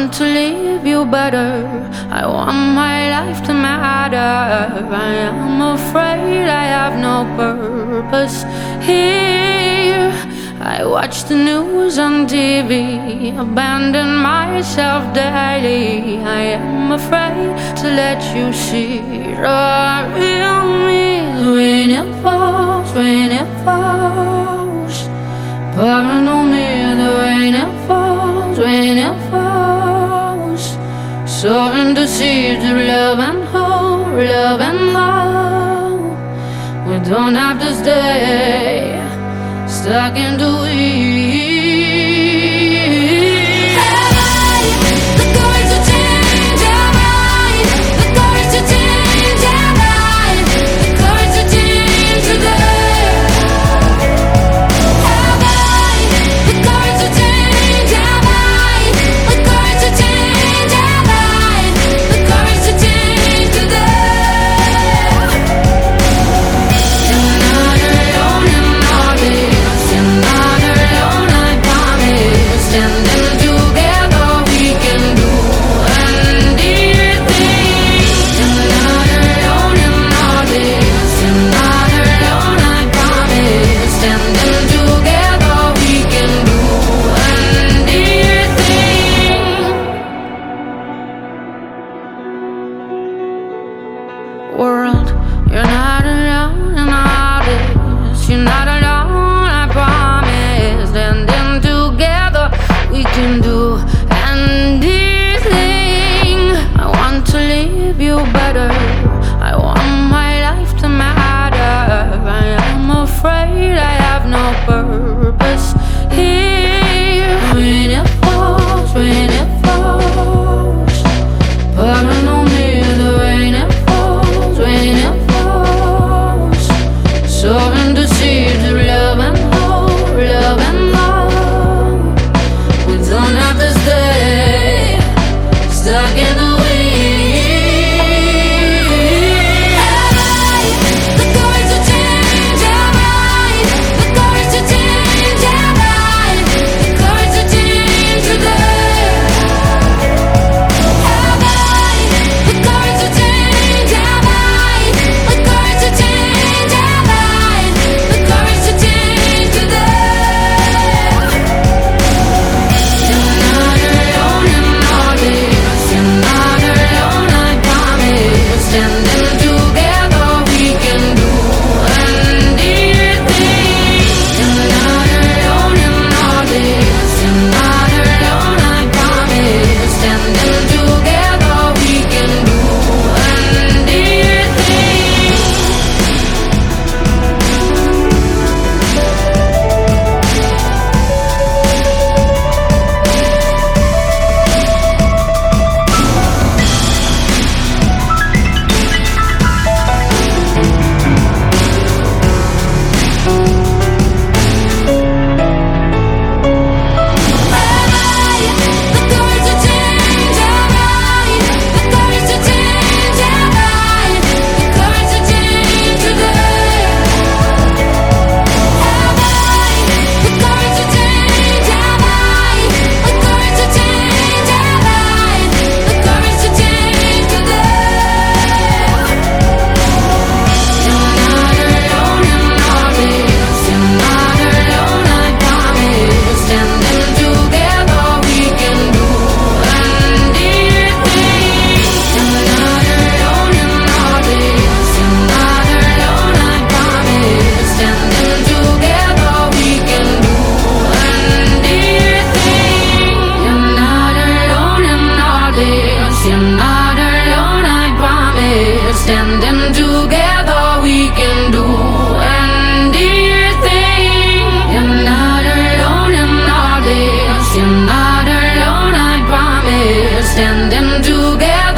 want to leave you better. I want my life to matter. I am afraid I have no purpose here. I watch the news on TV, abandon myself daily. I am afraid to let you see the real me when it falls, when it falls. Paranoid see the love and hope, love and hope. We don't have to stay stuck in the weeds. you're not alone, I promise. And then together, we can do anything. I want to leave you better. I want my life to matter. I am afraid I Standing together we can do not alone in this. You're not alone I promise. Standing together